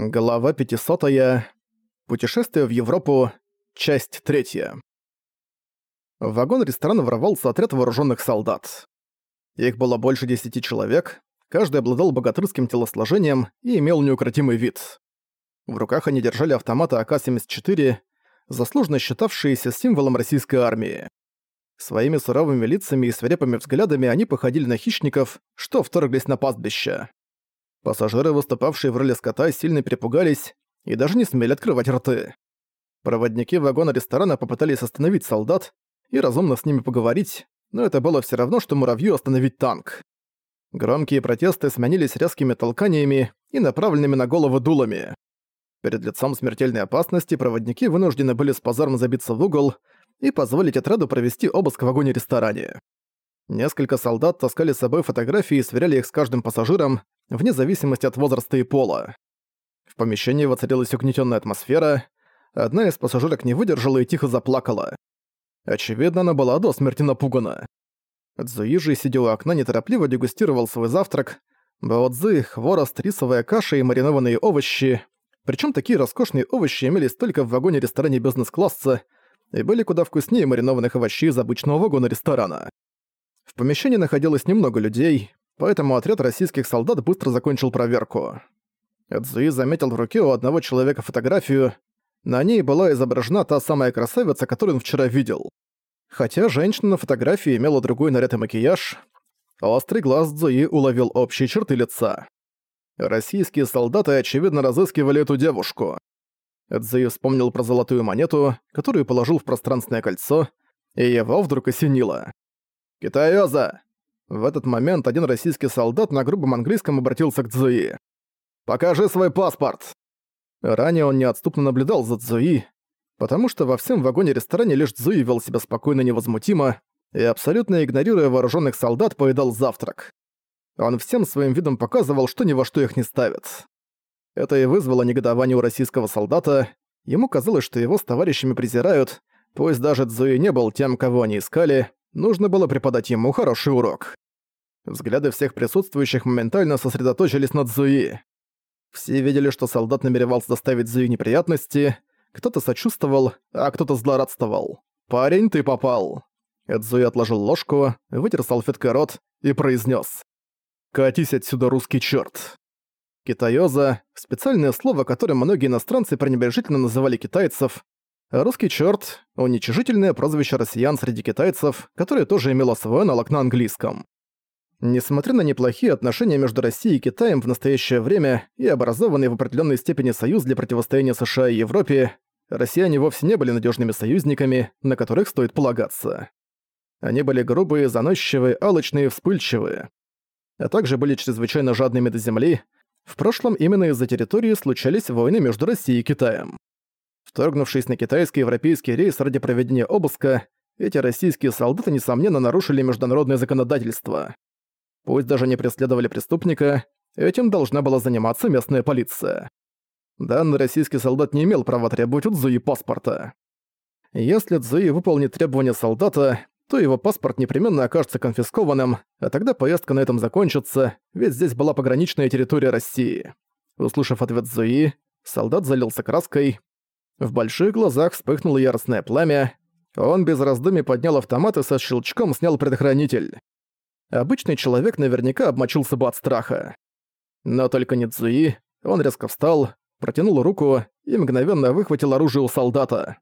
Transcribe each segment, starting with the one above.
Глава 500. -я. Путешествие в Европу. Часть 3. В вагон-ресторан ворвался отряд вооруженных солдат. Их было больше десяти человек, каждый обладал богатырским телосложением и имел неукротимый вид. В руках они держали автоматы АК-74, заслуженно считавшиеся символом российской армии. Своими суровыми лицами и свирепыми взглядами они походили на хищников, что вторглись на пастбище. Пассажиры, выступавшие в роли скота, сильно перепугались и даже не смели открывать рты. Проводники вагона ресторана попытались остановить солдат и разумно с ними поговорить, но это было все равно, что муравью остановить танк. Громкие протесты сменились резкими толканиями и направленными на голову дулами. Перед лицом смертельной опасности проводники вынуждены были с позором забиться в угол и позволить отряду провести обыск в вагоне-ресторане. Несколько солдат таскали с собой фотографии и сверяли их с каждым пассажиром, вне зависимости от возраста и пола. В помещении воцарилась угнетенная атмосфера, одна из пассажирок не выдержала и тихо заплакала. Очевидно, она была до смерти напугана. Цзуи же, сидя у окна, неторопливо дегустировал свой завтрак, баоцзы, хворост, рисовая каша и маринованные овощи. Причем такие роскошные овощи имелись только в вагоне-ресторане бизнес-класса и были куда вкуснее маринованных овощей из обычного вагона-ресторана. Помещении находилось немного людей, поэтому отряд российских солдат быстро закончил проверку. Эдзуи заметил в руке у одного человека фотографию. На ней была изображена та самая красавица, которую он вчера видел. Хотя женщина на фотографии имела другой наряд и макияж, острый глаз Цзуи уловил общие черты лица. Российские солдаты, очевидно, разыскивали эту девушку. Эдзуи вспомнил про золотую монету, которую положил в пространственное кольцо, и его вдруг осенило. «Китаёза!» В этот момент один российский солдат на грубом английском обратился к Цзуи. «Покажи свой паспорт!» Ранее он неотступно наблюдал за Цзуи, потому что во всем вагоне-ресторане лишь Цзуи вел себя спокойно и невозмутимо и, абсолютно игнорируя вооруженных солдат, поедал завтрак. Он всем своим видом показывал, что ни во что их не ставит. Это и вызвало негодование у российского солдата. Ему казалось, что его с товарищами презирают, пусть даже Цзуи не был тем, кого они искали, Нужно было преподать ему хороший урок. Взгляды всех присутствующих моментально сосредоточились на Цзуи. Все видели, что солдат намеревался доставить Цзуи неприятности, кто-то сочувствовал, а кто-то злорадствовал. «Парень, ты попал!» Эдзуи отложил ложку, вытер салфеткой рот и произнес: «Катись отсюда, русский чёрт!» Китаёза — специальное слово, которым многие иностранцы пренебрежительно называли китайцев, Русский чёрт — уничижительное прозвище россиян среди китайцев, которое тоже имело свой аналог на английском. Несмотря на неплохие отношения между Россией и Китаем в настоящее время и образованный в определенной степени союз для противостояния США и Европе, россияне вовсе не были надежными союзниками, на которых стоит полагаться. Они были грубые, заносчивые, алчные вспыльчивые. А также были чрезвычайно жадными до земли. В прошлом именно из-за территории случались войны между Россией и Китаем. Вторгнувшись на китайский европейский рейс ради проведения обыска, эти российские солдаты, несомненно, нарушили международное законодательство. Пусть даже не преследовали преступника, этим должна была заниматься местная полиция. Данный российский солдат не имел права требовать у Цзуи паспорта. Если Цзуи выполнит требования солдата, то его паспорт непременно окажется конфискованным, а тогда поездка на этом закончится, ведь здесь была пограничная территория России. Услышав ответ Цзуи, солдат залился краской, в больших глазах вспыхнуло яростное пламя. Он без раздумий поднял автомат и со щелчком снял предохранитель. Обычный человек наверняка обмочился бы от страха. Но только не Цзуи, он резко встал, протянул руку и мгновенно выхватил оружие у солдата.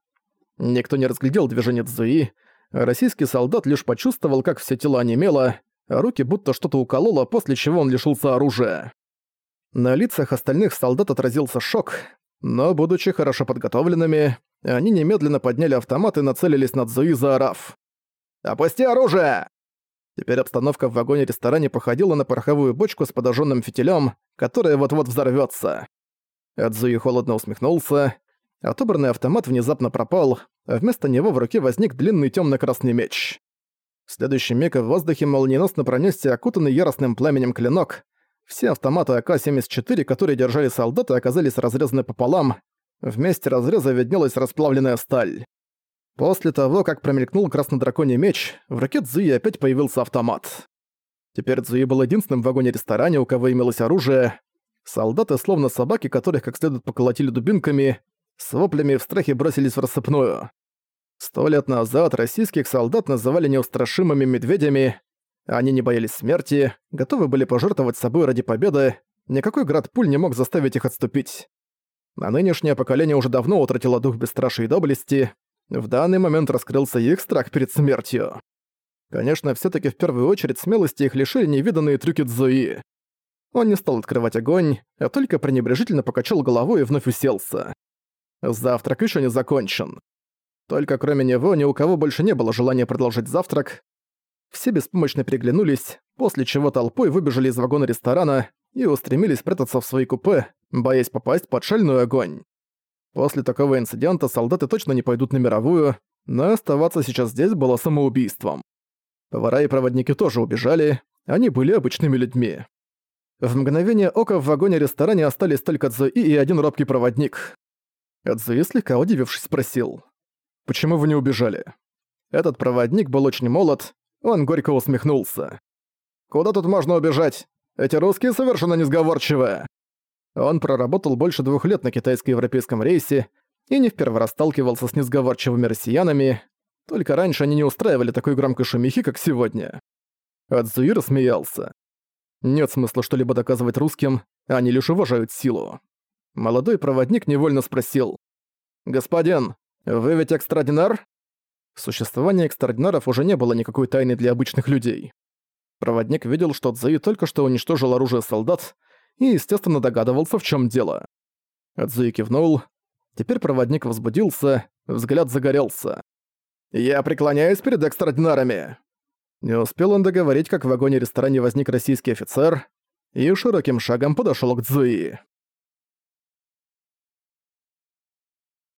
Никто не разглядел движение Цзуи, российский солдат лишь почувствовал, как все тело онемело, а руки будто что-то укололо, после чего он лишился оружия. На лицах остальных солдат отразился шок, но, будучи хорошо подготовленными, они немедленно подняли автомат и нацелились на Цзуи, заорав. «Опусти оружие!» Теперь обстановка в вагоне-ресторане походила на пороховую бочку с подожженным фитилем, которая вот-вот взорвется. Эдзуи холодно усмехнулся. Отобранный автомат внезапно пропал, а вместо него в руке возник длинный темно красный меч. В следующий миг в воздухе молниеносно пронесся окутанный яростным пламенем клинок, все автоматы АК-74, которые держали солдаты, оказались разрезаны пополам. Вместе разреза виднелась расплавленная сталь. После того, как промелькнул краснодраконий меч, в руке Цзуи опять появился автомат. Теперь Цзуи был единственным в вагоне-ресторане, у кого имелось оружие. Солдаты, словно собаки, которых как следует поколотили дубинками, с воплями в страхе бросились в рассыпную. Сто лет назад российских солдат называли неустрашимыми медведями, они не боялись смерти, готовы были пожертвовать собой ради победы, никакой град пуль не мог заставить их отступить. А нынешнее поколение уже давно утратило дух бесстрашия и доблести, в данный момент раскрылся их страх перед смертью. Конечно, все таки в первую очередь смелости их лишили невиданные трюки Цзуи. Он не стал открывать огонь, а только пренебрежительно покачал головой и вновь уселся. Завтрак еще не закончен. Только кроме него ни у кого больше не было желания продолжить завтрак. Все беспомощно переглянулись, после чего толпой выбежали из вагона ресторана и устремились прятаться в свои купе, боясь попасть под шальной огонь. После такого инцидента солдаты точно не пойдут на мировую, но оставаться сейчас здесь было самоубийством. Повара и проводники тоже убежали, они были обычными людьми. В мгновение ока в вагоне-ресторане остались только Цзуи и один робкий проводник. Цзуи слегка удивившись спросил. «Почему вы не убежали?» Этот проводник был очень молод, он горько усмехнулся. «Куда тут можно убежать? Эти русские совершенно несговорчивые!» Он проработал больше двух лет на китайско-европейском рейсе и не первый раз сталкивался с несговорчивыми россиянами, только раньше они не устраивали такой громкой шумихи, как сегодня. Адзуи рассмеялся. Нет смысла что-либо доказывать русским, они лишь уважают силу. Молодой проводник невольно спросил. «Господин, вы ведь экстрадинар?» Существование экстрадинаров уже не было никакой тайны для обычных людей. Проводник видел, что Цзуи только что уничтожил оружие солдат и, естественно, догадывался, в чем дело. Цзуи кивнул. Теперь проводник возбудился, взгляд загорелся. «Я преклоняюсь перед экстрадинарами!» Не успел он договорить, как в вагоне-ресторане возник российский офицер и широким шагом подошёл к Цзуи.